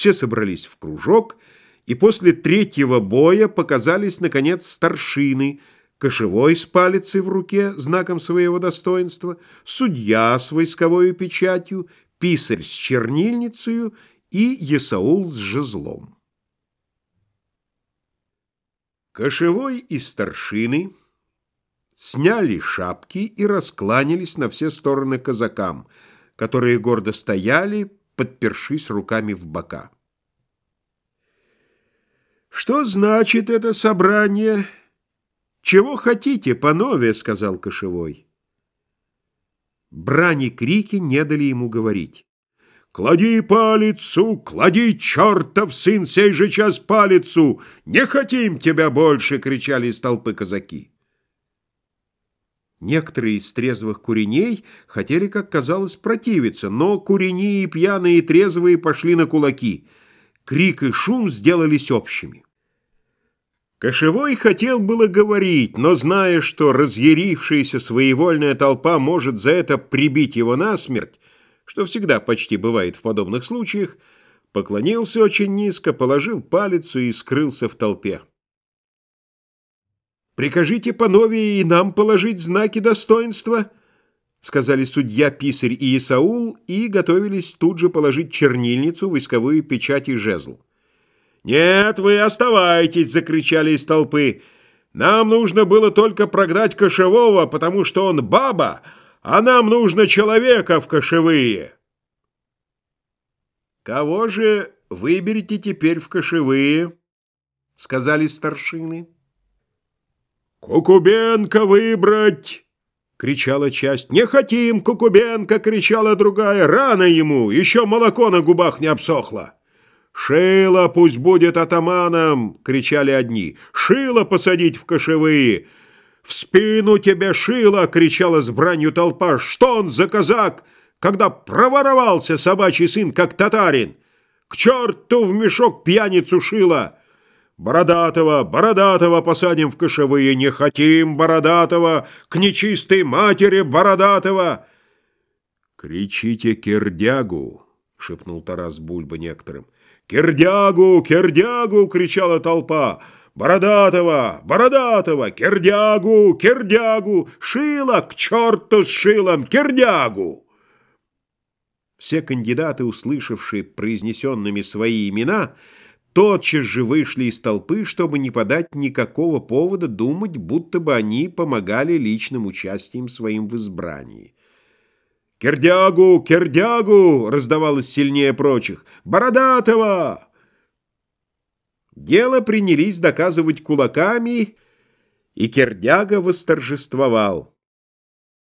Все собрались в кружок, и после третьего боя показались, наконец, старшины, кошевой с палицей в руке, знаком своего достоинства, судья с войсковой печатью, писарь с чернильницей и Есаул с жезлом. Кошевой и старшины сняли шапки и раскланялись на все стороны казакам, которые гордо стояли, подпершись руками в бока. «Что значит это собрание? Чего хотите, панове?» — сказал Кошевой. Брани крики не дали ему говорить. «Клади палицу, клади, чертов сын, сей же час палицу! Не хотим тебя больше!» — кричали из толпы казаки. Некоторые из трезвых куреней хотели, как казалось, противиться, но курени и пьяные и трезвые пошли на кулаки. Крик и шум сделались общими. Кошевой хотел было говорить, но, зная, что разъярившаяся своевольная толпа может за это прибить его насмерть, что всегда почти бывает в подобных случаях, поклонился очень низко, положил палицу и скрылся в толпе. «Прикажите панове и нам положить знаки достоинства», — сказали судья, писарь и Исаул, и готовились тут же положить чернильницу, войсковую печать и жезл. «Нет, вы оставайтесь!» — закричали из толпы. «Нам нужно было только прогнать кошевого, потому что он баба, а нам нужно человека в кошевые. Кого же выберете теперь в кошевые? Сказали старшины. Кукубенко выбрать! кричала часть. «Не хотим Кукубенко!» — кричала другая. «Рано ему! Еще молоко на губах не обсохло!» «Шило пусть будет атаманом!» — кричали одни. «Шило посадить в кошевые!» «В спину тебе шило!» — кричала с бранью толпа. «Что он за казак, когда проворовался собачий сын, как татарин? К черту в мешок пьяницу шило!» «Бородатого, Бородатого посадим в кошевые! Не хотим Бородатого! К нечистой матери Бородатого!» «Кричите кирдягу!» — шепнул Тарас Бульба некоторым. «Кирдягу! Кирдягу!» — кричала толпа. Бородатого, Бородатого, Кирдягу, Кирдягу, Шила, к черту с Шилом, Кирдягу!» Все кандидаты, услышавшие произнесенными свои имена, тотчас же вышли из толпы, чтобы не подать никакого повода думать, будто бы они помогали личным участием своим в избрании. «Кирдягу! Кирдягу!» — раздавалось сильнее прочих. «Бородатого!» Дело принялись доказывать кулаками, и Кердяга восторжествовал.